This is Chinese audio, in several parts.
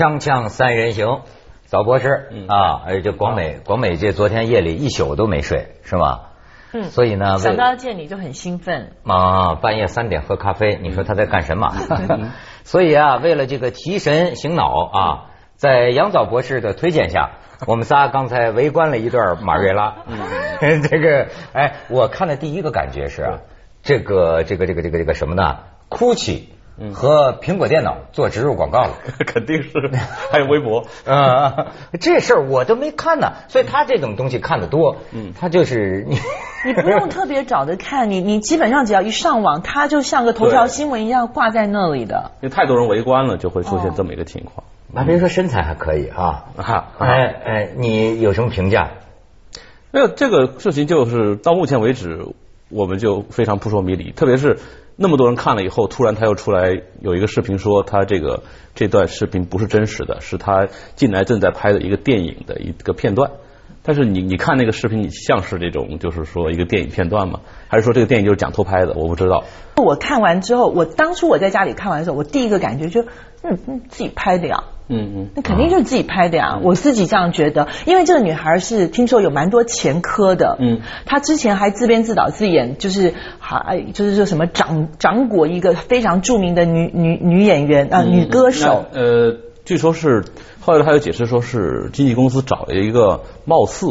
锵锵三人行，早博士啊，哎，这广美广美这昨天夜里一宿都没睡，是吗？嗯，所以呢，想到见你就很兴奋。啊，半夜三点喝咖啡，你说他在干什么？所以啊，为了这个提神醒脑啊，在杨早博士的推荐下，我们仨刚才围观了一段马瑞拉。嗯，这个哎，我看的第一个感觉是啊，这个这个这个这个这个什么呢？GUCCI 和苹果电脑做植入广告了。肯定是，还有微博，啊，这事儿我都没看呢，所以他这种东西看得多，嗯，他就是你，你不用特别找着看，你你基本上只要一上网，他就像个头条新闻一样挂在那里的。因为太多人围观了，就会出现这么一个情况。那别说身材还可以啊，啊，哎哎，你有什么评价？没有这个事情，就是到目前为止，我们就非常扑朔迷离。特别是那么多人看了以后，突然他又出来有一个视频说，他这个这段视频不是真实的，是他近来正在拍的一个电影的一个片段。但是你你看那个视频，你像是这种就是说一个电影片段吗？还是说这个电影就是讲偷拍的？我不知道。我看完之后，我当初我在家里看完的时候，我第一个感觉就，嗯嗯，自己拍的呀。嗯嗯。那肯定就是自己拍的呀，我自己这样觉得。因为这个女孩是听说有蛮多前科的，嗯，她之前还自编自导自演，就是还就是说什么掌掌果一个非常著名的女女女演员啊、女歌手，那呃，据说是后来还有解释说是经纪公司找了一个貌似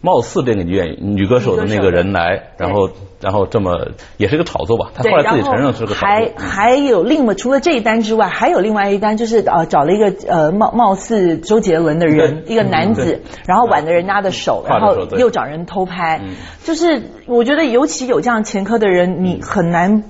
貌似这个女演女歌手的那个人来，然后然后这么也是一个炒作吧。他，后来自己承认是个炒还作。还还有另外除了这一单之外，还有另外一单，就是呃找了一个呃貌貌似周杰伦的人，一个男子，然后挽着人家的手，然后又找人偷拍。嗯，就是我觉得尤其有这样前科的人，你很难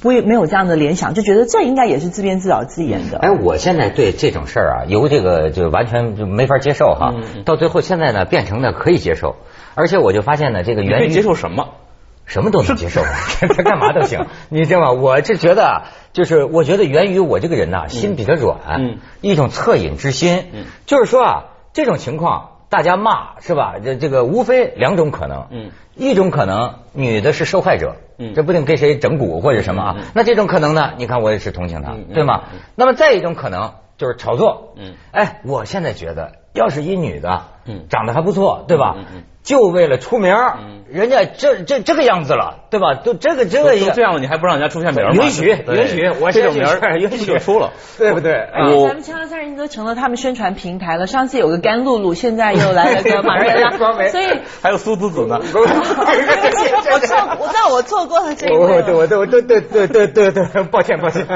不会没有这样的联想，就觉得这应该也是自编自导自演的。哎，我现在对这种事儿啊，由这个就完全就没法接受哈，嗯到最后现在呢变成了可以接受，而且我就发现呢，这个源于接受什么？什么都能接受，他 干嘛都行。你知道吗？我是觉得啊，就是我觉得源于我这个人呐、心比较软，嗯一种恻隐之心。嗯就是说啊，这种情况大家骂是吧？这这个无非两种可能，嗯。一种可能女的是受害者，嗯。这不定给谁整蛊或者什么啊。那这种可能呢，你看我也是同情他，嗯嗯。对吗？嗯那么再一种可能就是炒作，嗯。哎，我现在觉得，要是一女的，嗯长得还不错，对吧？嗯嗯嗯就为了出名儿，嗯人家这这这个样子了，对吧？都这个这个都这样了，你还不让人家出现名儿吗？允许对允许，我这种名儿允许就出了。对不对？哎啊咱们锵锵三人都成了他们宣传平台了。上次有个甘露露，现在又 来了个马瑞拉，所以 还有苏子子呢。我错，我知道我错过了这个我我位我我对对对对对对，抱歉抱歉，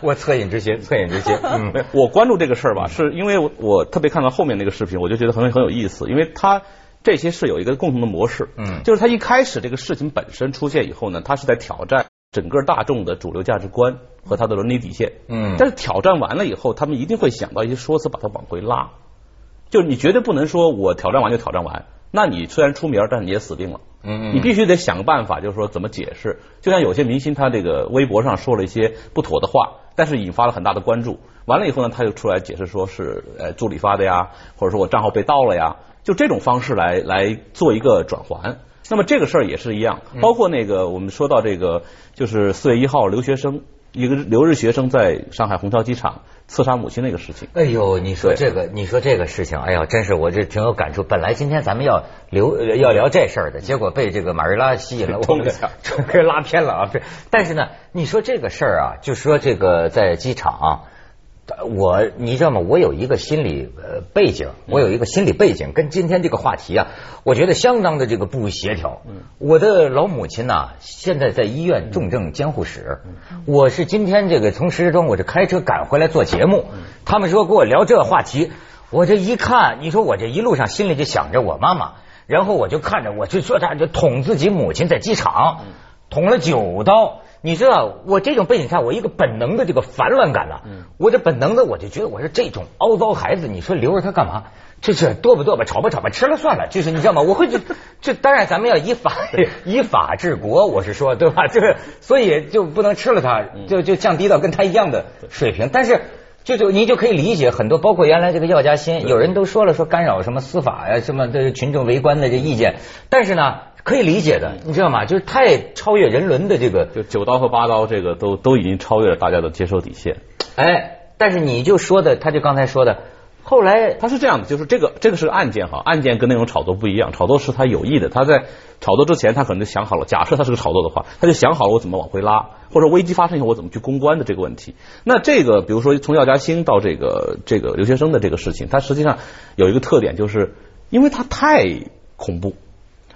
我恻隐之心，恻隐之心，嗯我关注这个事儿吧，是因为我我特别看到后面那个视频，我就觉得很很有意思，因为他这些是有一个共同的模式，嗯。就是他一开始这个事情本身出现以后呢，他是在挑战整个大众的主流价值观和他的伦理底线，嗯。但是挑战完了以后，他们一定会想到一些说辞把它往回拉，就是你绝对不能说我挑战完就挑战完，那你虽然出名，但是你也死定了。嗯嗯你必须得想个办法，就是说怎么解释。就像有些明星，他这个微博上说了一些不妥的话，但是引发了很大的关注。完了以后呢，他就出来解释说是呃助理发的呀，或者说我账号被盗了呀，就这种方式来来做一个转环。那么这个事儿也是一样，包括那个我们说到这个，就是四月一号留学生一个留日学生在上海虹桥机场刺杀母亲那个事情。哎呦，你说这个，你说这个事情，哎呦，真是我这挺有感触。本来今天咱们要留呃要聊这事儿的，结果被这个马瑞拉吸引了，我们给 拉偏了啊。这但是呢，你说这个事儿啊，就说这个在机场啊、我你知道吗？我有一个心理呃背景，我有一个心理背景，跟今天这个话题啊，我觉得相当的这个不协调。我的老母亲呐、现在在医院重症监护室，我是今天这个从石家庄我这开车赶回来做节目，他们说跟我聊这话题，我这一看，你说我这一路上心里就想着我妈妈，然后我就看着我就说他就捅自己母亲在机场捅了九刀。你知道我这种背景下，我一个本能的这个烦乱感呐、我这本能的我就觉得我说这种凹糟孩子，你说留着他干嘛？这是剁吧剁吧，炒吧炒吧，吃了算了。就是你知道吗？我会这这当然咱们要依法依法治国，我是说对吧？就是所以就不能吃了他，就就降低到跟他一样的水平。但是就就你就可以理解很多，包括原来这个药家鑫，有人都说了说干扰什么司法呀，什么的群众围观的这意见，但是呢。可以理解的，你知道吗？就是太超越人伦的这个，就九刀和八刀，这个都都已经超越了大家的接受底线。哎，但是你就说的，他就刚才说的，后来他是这样的，就是这个这个是个案件哈，案件跟那种炒作不一样，炒作是他有意的，他在炒作之前他可能就想好了，假设他是个炒作的话，他就想好了我怎么往回拉，或者危机发生以后我怎么去公关的这个问题。那这个比如说从药家鑫到这个这个留学生的这个事情，它实际上有一个特点，就是因为它太恐怖，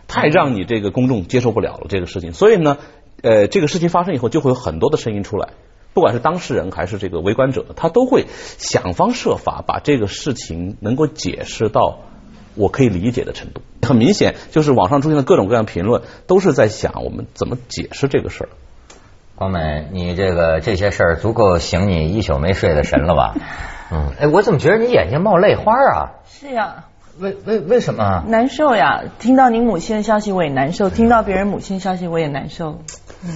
太让你这个公众接受不了了这个事情，所以呢，呃，这个事情发生以后就会有很多的声音出来。不管是当事人还是这个围观者，他都会想方设法把这个事情能够解释到我可以理解的程度。很明显，就是网上出现的各种各样评论，都是在想我们怎么解释这个事儿。光美，你这个这些事儿足够醒你一宿没睡的神了吧？嗯，哎，我怎么觉得你眼睛冒泪花啊？是呀，为为为什么？难受呀！听到您母亲的消息我也难受，听到别人母亲消息我也难受。嗯，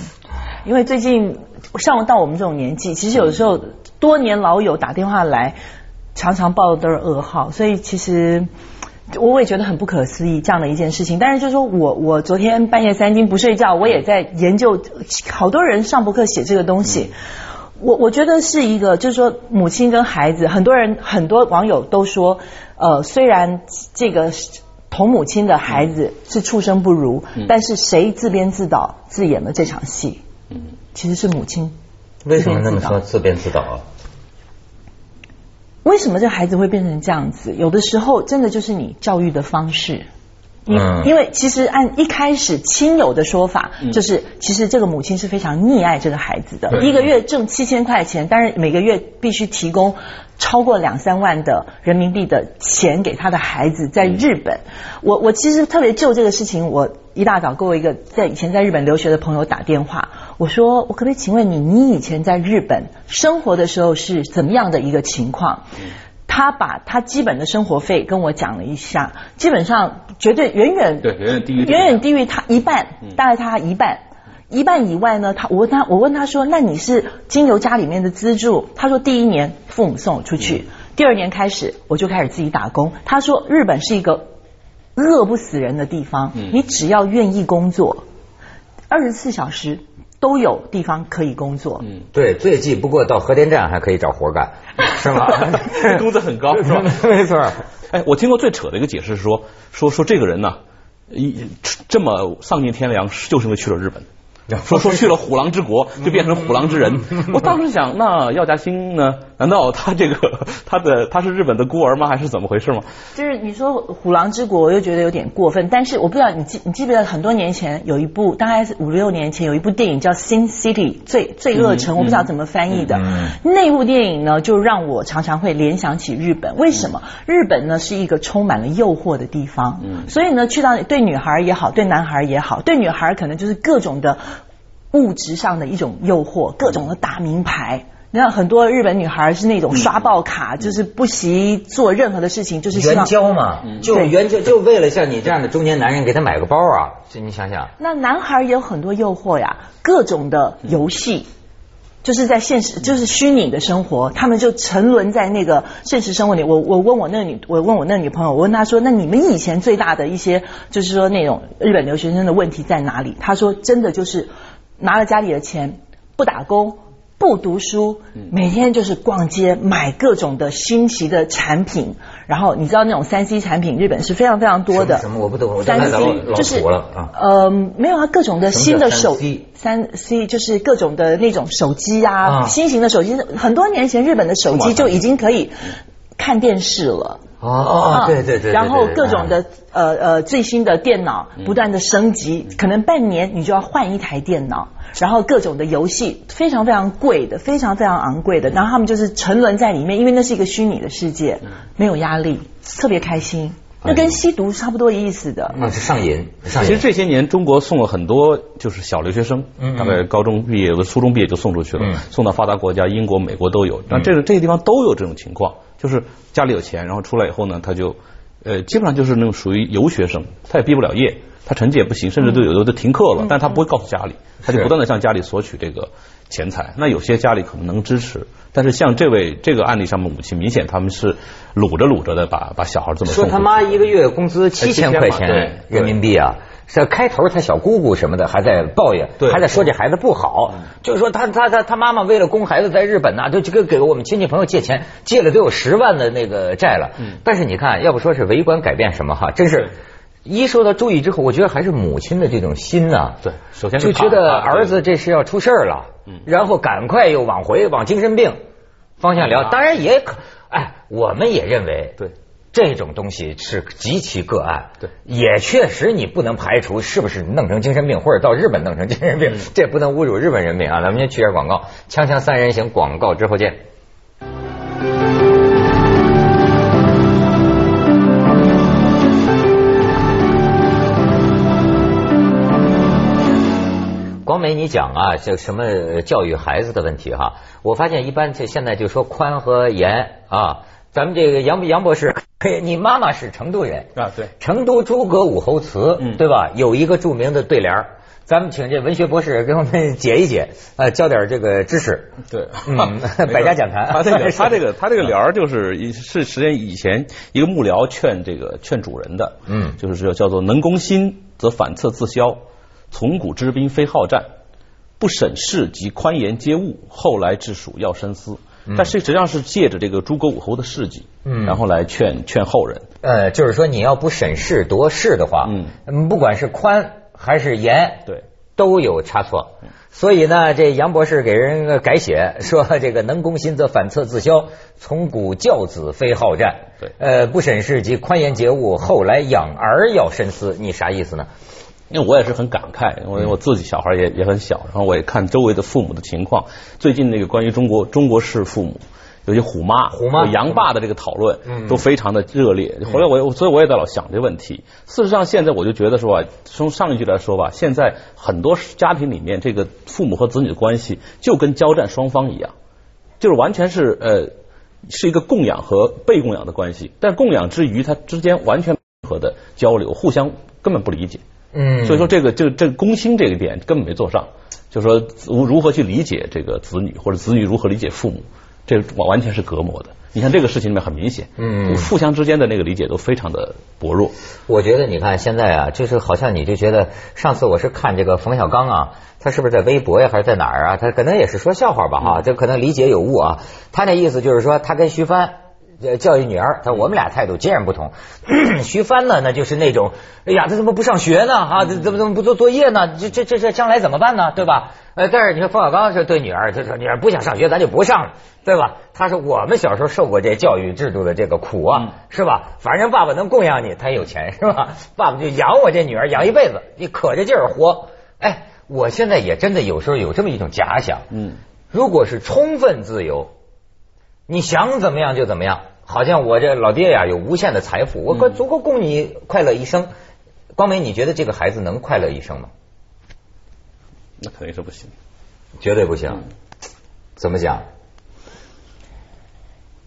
因为最近上到我们这种年纪，其实有的时候多年老友打电话来，常常报的都是噩耗，所以其实我也觉得很不可思议这样的一件事情。但是就是说我我昨天半夜三更不睡觉，我也在研究，好多人上博客写这个东西。我我觉得是一个，就是说母亲跟孩子，很多人很多网友都说，呃，虽然这个同母亲的孩子是畜生不如，但是谁自编自导自演了这场戏？嗯，其实是母亲。为什么那么说自编自导啊？为什么这孩子会变成这样子？有的时候真的就是你教育的方式。嗯。因为其实按一开始亲友的说法，就是其实这个母亲是非常溺爱这个孩子的，一个月挣七千块钱，但是每个月必须提供超过两三万的人民币的钱给他的孩子。在日本，我我其实特别就这个事情，我一大早给我一个在以前在日本留学的朋友打电话，我说我可不可以请问你，你以前在日本生活的时候是怎么样的一个情况？他把他基本的生活费跟我讲了一下，基本上绝对远远对，远远低于远远低于他一半，大概他一半。一半以外呢，他我问他我问他说，那你是经由家里面的资助？他说第一年父母送我出去，第二年开始我就开始自己打工。他说日本是一个饿不死人的地方，嗯你只要愿意工作，二十四小时都有地方可以工作。嗯，对，最近不过到核电站还可以找活干，是吗？工资很高是吧？没错。哎，我听过最扯的一个解释是说，说说这个人呢，一这么丧尽天良，就是因为去了日本。说说去了虎狼之国，就变成虎狼之人。我当时想，那药家鑫呢？难道他这个 他的他是日本的孤儿吗？还是怎么回事吗？就是你说虎狼之国，我又觉得有点过分。但是我不知道你记你记不记得很多年前有一部，大概是五六年前有一部电影叫《Sin City》罪罪恶城，我不知道怎么翻译的。嗯那部电影呢，就让我常常会联想起日本。为什么？日本呢是一个充满了诱惑的地方，嗯所以呢，去到对女孩也好，对男孩也好，对女孩可能就是各种的物质上的一种诱惑，各种的大名牌。你看很多日本女孩是那种刷爆卡，就是不惜做任何的事情，就是希援交嘛，就对援交，就为了像你这样的中年男人给她买个包啊，这你想想，那男孩也有很多诱惑呀，各种的游戏。就是在现实，就是虚拟的生活，他们就沉沦在那个现实生活里。我我问我那个女，我问我那个女朋友，我问她说，那你们以前最大的一些，就是说那种日本留学生的问题在哪里？她说，真的就是拿了家里的钱，不打工。不读书，每天就是逛街买各种的新奇的产品，然后你知道那种三 C 产品，日本是非常非常多的。什么我不懂三 C 就是呃，没有啊，各种的新的手 3C 三 C 就是各种的那种手机啊，啊。新型的手机，很多年前日本的手机就已经可以看电视了。哦哦啊哦，对对对，然后各种的呃呃最新的电脑不断的升级，嗯可能半年你就要换一台电脑，然后各种的游戏非常非常贵的，非常非常昂贵的，然后他们就是沉沦在里面，因为那是一个虚拟的世界，嗯没有压力，特别开心，那跟吸毒差不多意思的。那是上瘾，上瘾。其实这些年中国送了很多就是小留学生，嗯大概高中毕业有的初中毕业就送出去了，嗯送到发达国家，英国、美国都有。那这个这些地方都有这种情况，就是家里有钱，然后出来以后呢，他就呃基本上就是那种属于游学生，他也毕不了业，他成绩也不行，甚至都有的都停课了，但他不会告诉家里，他就不断的向家里索取这个钱财。那有些家里可能能支持，但是像这位这个案例上面母亲，明显他们是撸着撸着的把把小孩这么送说他妈一个月工资七千块钱人民币啊，是开头他小姑姑什么的还在抱怨，对。还在说这孩子不好，就是说他他他他妈妈为了供孩子在日本呐，就这个给我们亲戚朋友借钱，借了得有十万的那个债了。但是你看，要不说是围观改变什么哈，真是。一受到注意之后，我觉得还是母亲的这种心呐、对首先就觉得儿子这是要出事儿了，嗯。然后赶快又往回往精神病方向聊。啊当然也可，哎，我们也认为对这种东西是极其个案，对也确实你不能排除是不是弄成精神病，或者到日本弄成精神病，嗯这不能侮辱日本人民啊！咱们先去下广告，锵锵三人行广告之后见。光美，你讲啊，这什么教育孩子的问题哈？我发现一般这现在就说宽和严啊。咱们这个杨杨博士，嘿你妈妈是成都人，啊对。成都诸葛武侯祠，嗯。对吧？有一个著名的对联儿咱们请这文学博士给我们解一解，呃，教点这个知识。对，嗯 百家讲坛。他这个 他这个他这个联儿就是是实际上以前一个幕僚劝这个劝主人的，嗯。就是叫叫做能攻心则反侧自消，从古之兵非好战，不审事及宽严皆误，后来治蜀要深思。但是实际上是借着这个诸葛武侯的事迹，嗯然后来劝劝后人。呃，就是说你要不审事夺势的话，嗯不管是宽还是严，对，都有差错。所以呢，这杨博士给人改写说，这个能攻心则反侧自消，从古教子非好战。对呃，不审事及宽严节物，后来养儿要深思。你啥意思呢？因为我也是很感慨，因为我自己小孩也也很小，然后我也看周围的父母的情况。最近那个关于中国中国式父母，尤其虎妈、虎妈有杨爸的这个讨论，嗯都非常的热烈。后来我所以我也在老想这个问题。事实上，现在我就觉得说啊，从上一句来说吧，现在很多家庭里面，这个父母和子女的关系就跟交战双方一样，就是完全是呃是一个供养和被供养的关系，但供养之余，它之间完全没有任何的交流，互相根本不理解。嗯所以说这个这个这个公心这个点根本没做上，就说如如何去理解这个子女，或者子女如何理解父母，这个完完全是隔膜的。你看这个事情里面很明显，嗯互相之间的那个理解都非常的薄弱。我觉得你看现在啊，就是好像你就觉得上次我是看这个冯小刚啊，他是不是在微博呀还是在哪儿啊？他可能也是说笑话吧哈，这可能理解有误啊。他那意思就是说，他跟徐帆。呃，教育女儿，他说我们俩态度截然不同。徐帆呢，那就是那种，哎呀，他怎么不上学呢？啊，这怎么怎么不做作业呢？这这这这将来怎么办呢？对吧？呃，但是你说冯小刚是对女儿，他说女儿不想上学，咱就不上了，对吧？他说我们小时候受过这教育制度的这个苦啊，是吧？反正爸爸能供养你，他有钱是吧？爸爸就养我这女儿，养一辈子，你可着劲儿活。哎，我现在也真的有时候有这么一种假想，嗯，如果是充分自由，你想怎么样就怎么样，好像我这老爹呀有无限的财富，我够足够供你快乐一生。光美，你觉得这个孩子能快乐一生吗？那肯定是不行。绝对不行。怎么讲？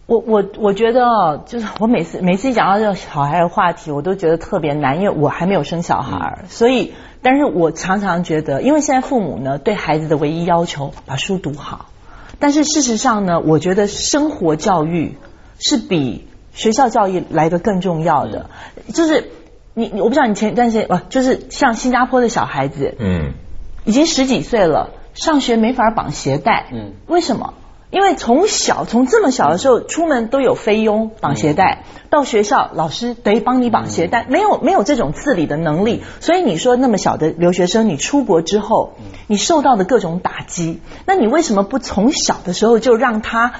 我我我觉得哦，就是我每次每次一讲到这个小孩的话题，我都觉得特别难，因为我还没有生小孩，所以，但是我常常觉得，因为现在父母呢对孩子的唯一要求把书读好，但是事实上呢，我觉得生活教育是比学校教育来的更重要的，就是你我不知道你前一段时间啊，就是像新加坡的小孩子，嗯已经十几岁了，上学没法绑鞋带。嗯，为什么？因为从小从这么小的时候出门都有菲佣绑鞋带，到学校老师得帮你绑鞋带，没有没有这种自理的能力，所以你说那么小的留学生，你出国之后，你受到的各种打击，那你为什么不从小的时候就让他？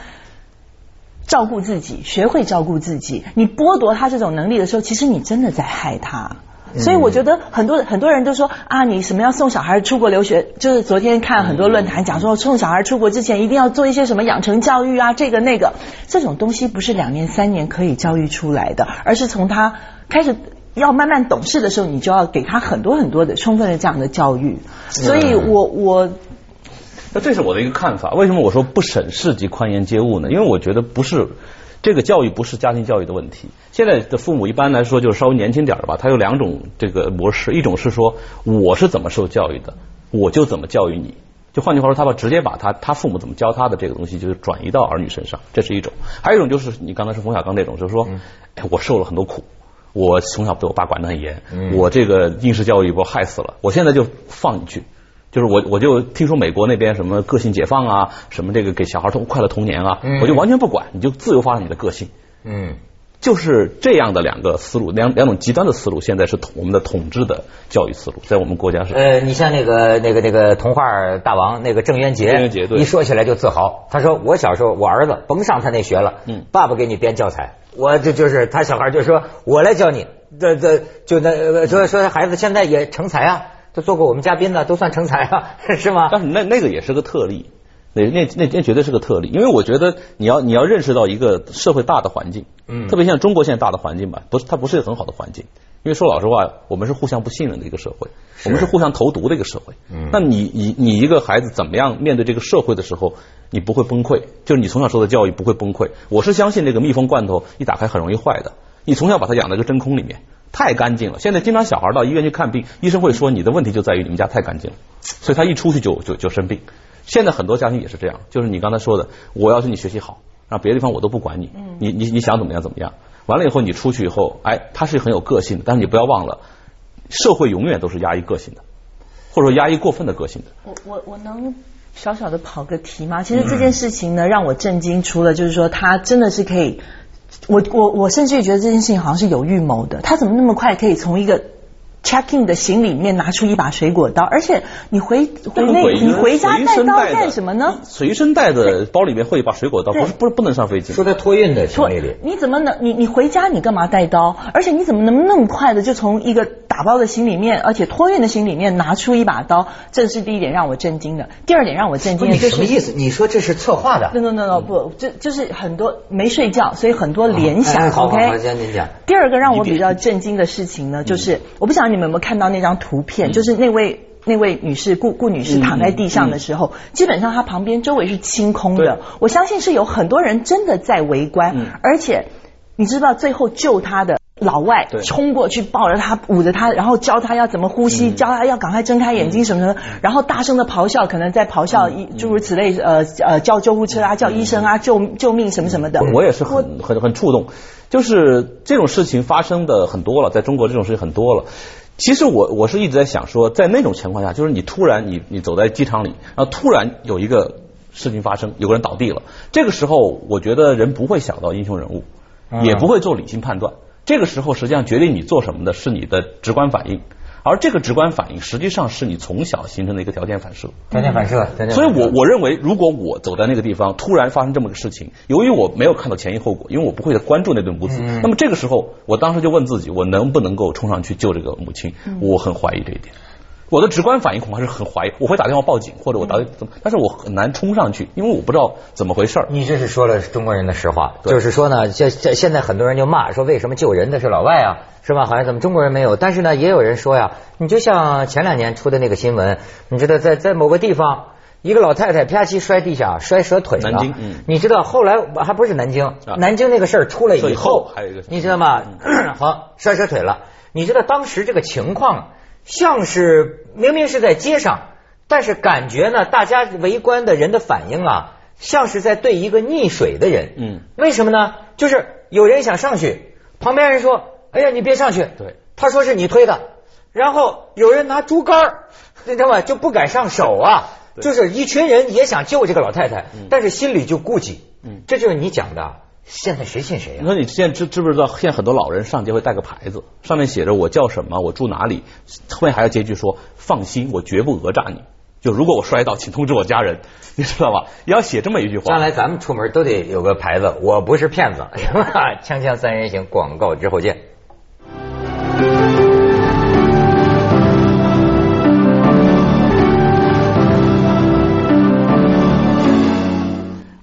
照顾自己，学会照顾自己。你剥夺他这种能力的时候，其实你真的在害他。所以我觉得很多很多人都说啊，你什么要送小孩出国留学？就是昨天看很多论坛讲说，送小孩出国之前一定要做一些什么养成教育啊，这个那个，这种东西不是两年三年可以教育出来的，而是从他开始要慢慢懂事的时候，你就要给他很多很多的充分的这样的教育。所以我我那这是我的一个看法。为什么我说不审视及宽严皆物呢？因为我觉得不是这个教育不是家庭教育的问题。现在的父母一般来说就是稍微年轻点儿吧，他有两种这个模式，一种是说我是怎么受教育的，我就怎么教育你。就换句话说，他把直接把他他父母怎么教他的这个东西，就是转移到儿女身上，这是一种。还有一种就是你刚才说冯小刚那种，就是说，哎，我受了很多苦，我从小被我爸管得很严，嗯我这个应试教育把我害死了，我现在就放你去。就是我，我就听说美国那边什么个性解放啊，什么这个给小孩童快乐童年啊，嗯我就完全不管，你就自由发展你的个性。嗯，就是这样的两个思路，两两种极端的思路，现在是统我们的统治的教育思路，在我们国家是。呃，你像那个那个那个童话大王那个郑渊洁，郑渊洁对一说起来就自豪。他说我小时候我儿子甭上他那学了，嗯爸爸给你编教材，我这就是他小孩就说我来教你，这这就那呃说说孩子现在也成才啊，都做过我们嘉宾的，都算成才了，是吗？但是那那个也是个特例，那那那那绝对是个特例，因为我觉得你要你要认识到一个社会大的环境，嗯特别像中国现在大的环境吧，不是它不是一个很好的环境，因为说老实话，我们是互相不信任的一个社会，我们是互相投毒的一个社会。嗯那你你你一个孩子怎么样面对这个社会的时候，你不会崩溃，就是你从小受的教育不会崩溃。我是相信这个密封罐头一打开很容易坏的，你从小把它养在个真空里面。太干净了，现在经常小孩到医院去看病，医生会说你的问题就在于你们家太干净了，所以他一出去就就就生病。现在很多家庭也是这样，就是你刚才说的，我要是你学习好，然后别的地方我都不管你，你你你想怎么样怎么样。完了以后你出去以后，哎，他是很有个性的，但是你不要忘了，社会永远都是压抑个性的，或者说压抑过分的个性的。我我我能小小的跑个题吗？其实这件事情呢，让我震惊，除了就是说他真的是可以，我我我甚至于觉得这件事情好像是有预谋的。他怎么那么快可以从一个 check in 的行李里面拿出一把水果刀？而且你回回那你回家带刀干什么呢？随身带的包里面会有一把水果刀，不是不是不能上飞机。说在托运的行李里，你怎么能你你回家你干嘛带刀？而且你怎么能那么快的就从一个打包的行李面，而且托运的行李面拿出一把刀？这是第一点让我震惊的。第二点让我震惊的就是什么意思？你说这是策划的？no no no no 不，这就是很多没睡觉，所以很多联想。哎好好 OK，好，先您讲。第二个让我比较震惊的事情呢，就是我不晓得你们有没有看到那张图片，就是那位。那位女士顾顾女士躺在地上的时候，基本上她旁边周围是清空的。我相信是有很多人真的在围观，嗯。而且你知道最后救她的老外冲过去抱着她，捂着她，然后教她要怎么呼吸，嗯。教她要赶快睁开眼睛什么什么，然后大声的咆哮，可能在咆哮一诸如此类，呃呃叫救护车啊，叫医生啊，救救命什么什么的。我我也是很很很触动，就是这种事情发生的很多了，在中国这种事情很多了。其实我我是一直在想说，在那种情况下，就是你突然你你走在机场里，然后突然有一个事情发生，有个人倒地了，这个时候我觉得人不会想到英雄人物，嗯也不会做理性判断。这个时候实际上决定你做什么的是你的直观反应，而这个直观反应实际上是你从小形成的一个条件反射。条件反射，条件反射所以我我认为，如果我走在那个地方，突然发生这么个事情，由于我没有看到前因后果，因为我不会关注那对母子，嗯那么这个时候，我当时就问自己，我能不能够冲上去救这个母亲？嗯我很怀疑这一点。我的直观反应恐怕是很怀疑，我会打电话报警，或者我打嗯怎么，但是我很难冲上去，因为我不知道怎么回事儿。你这是说了中国人的实话，就是说呢，现现现在很多人就骂说为什么救人的是老外啊，是吧？好像怎么中国人没有？但是呢，也有人说呀，你就像前两年出的那个新闻，你知道在在某个地方。一个老太太啪叽摔地下，摔折腿了。南京嗯你知道后来还不是南京，南京那个事儿出来以以后还有一个你知道吗？好，摔折腿了。你知道当时这个情况，像是明明是在街上，但是感觉呢，大家围观的人的反应啊，像是在对一个溺水的人。嗯，为什么呢？就是有人想上去，旁边人说：“哎呀，你别上去。”对，他说是你推的，然后有人拿竹竿儿，你知道吗？就不敢上手啊。就是一群人也想救这个老太太，嗯但是心里就顾忌。嗯这就是你讲的，现在谁信谁啊？你说你现在知知不知道？现在很多老人上街会带个牌子，上面写着我叫什么，我住哪里，后面还要接一句说放心，我绝不讹诈你。就如果我摔倒，请通知我家人，你知道吧？也要写这么一句话。将来咱们出门都得有个牌子，我不是骗子，是吧？锵锵三人行，广告之后见。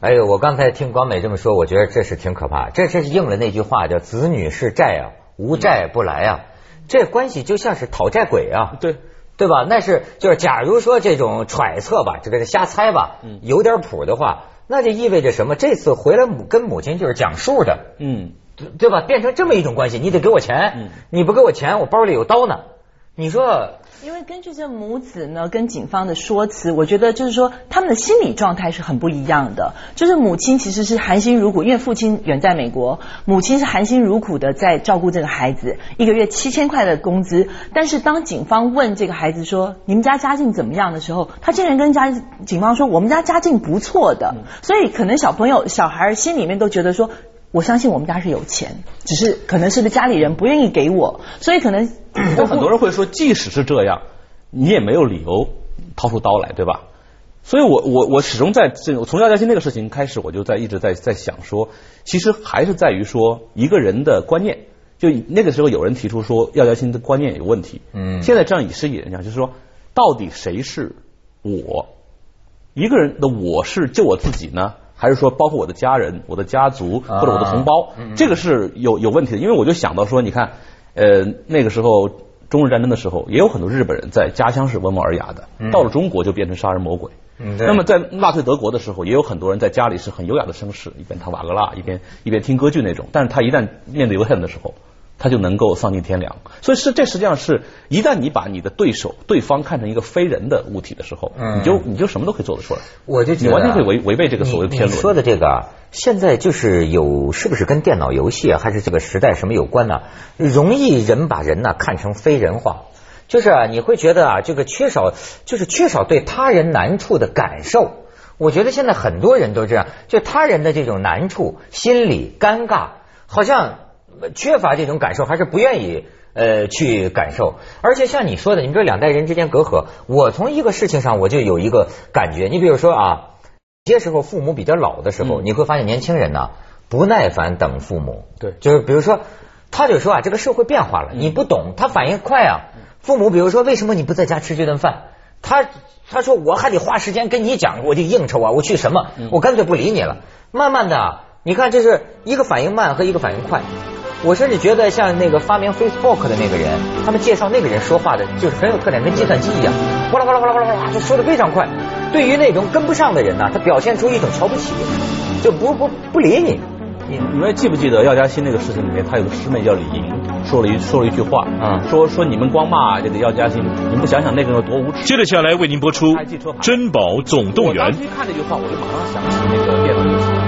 哎呦，我刚才听广美这么说，我觉得这是挺可怕。这这是应了那句话，叫“子女是债啊，无债不来啊”。这关系就像是讨债鬼啊。对，对吧？那是就是，假如说这种揣测吧，这个瞎猜吧，嗯有点谱的话，那就意味着什么？这次回来母跟母亲就是讲数的，嗯，对对吧？变成这么一种关系，你得给我钱，嗯你不给我钱，我包里有刀呢。你说因为根据这母子呢跟警方的说辞，我觉得就是说他们的心理状态是很不一样的。就是母亲其实是含辛茹苦，因为父亲远在美国，母亲是含辛茹苦的在照顾这个孩子，一个月七千块的工资。但是当警方问这个孩子说你们家家境怎么样的时候，他竟然跟家警方说我们家家境不错的。所以可能小朋友小孩心里面都觉得说。我相信我们家是有钱，只是可能是不是家里人不愿意给我，所以可能 但很多人会说，即使是这样，你也没有理由掏出刀来，对吧？所以我我我始终在这从廖家鑫那个事情开始，我就在一直在在想说，其实还是在于说一个人的观念。就那个时候有人提出说廖家鑫的观念有问题，嗯，现在这样以示以人讲，就是说到底谁是我？一个人的我是就我自己呢？还是说，包括我的家人、我的家族或者我的同胞，这个是有有问题的。因为我就想到说，你看，呃，那个时候中日战争的时候，也有很多日本人在家乡是温文尔雅的，到了中国就变成杀人魔鬼。那么在纳粹德国的时候，也有很多人在家里是很优雅的绅士，一边弹瓦格纳，一边一边听歌剧那种。但是他一旦面对犹太人的时候，他就能够丧尽天良，所以是这实际上是一旦你把你的对手、对方看成一个非人的物体的时候，你就你就什么都可以做得出来。我就你完全可以违违背这个所谓的天伦。说的这个啊，现在就是有是不是跟电脑游戏啊，还是这个时代什么有关呢？容易人把人呢看成非人化，就是啊，你会觉得啊，这个缺少就是缺少对他人难处的感受。我觉得现在很多人都这样，就他人的这种难处、心理尴尬，好像。缺乏这种感受，还是不愿意呃去感受。而且像你说的，你说两代人之间隔阂，我从一个事情上我就有一个感觉。你比如说啊，有些时候父母比较老的时候，你会发现年轻人呢不耐烦等父母。对，就是比如说，他就说啊，这个社会变化了，你不懂，他反应快啊。父母比如说，为什么你不在家吃这顿饭？他他说我还得花时间跟你讲，我就应酬啊，我去什么？我干脆不理你了。慢慢的，你看这是一个反应慢和一个反应快。我甚至觉得像那个发明 Facebook 的那个人，他们介绍那个人说话的，就是很有特点，跟计算机一样，哗啦哗啦哗啦哗啦哗啦，就说的非常快。对于那种跟不上的人呢，他表现出一种瞧不起，就不不不理你。你你们记不记得药家鑫那个事情里面，他有个师妹叫李莹，说了一说了一句话，啊，说说你们光骂这个药家鑫，你们不想想那个人有多无耻。接着下来为您播出《珍宝总动员》。我当时一看这句话，我就马上想起那个电脑游戏。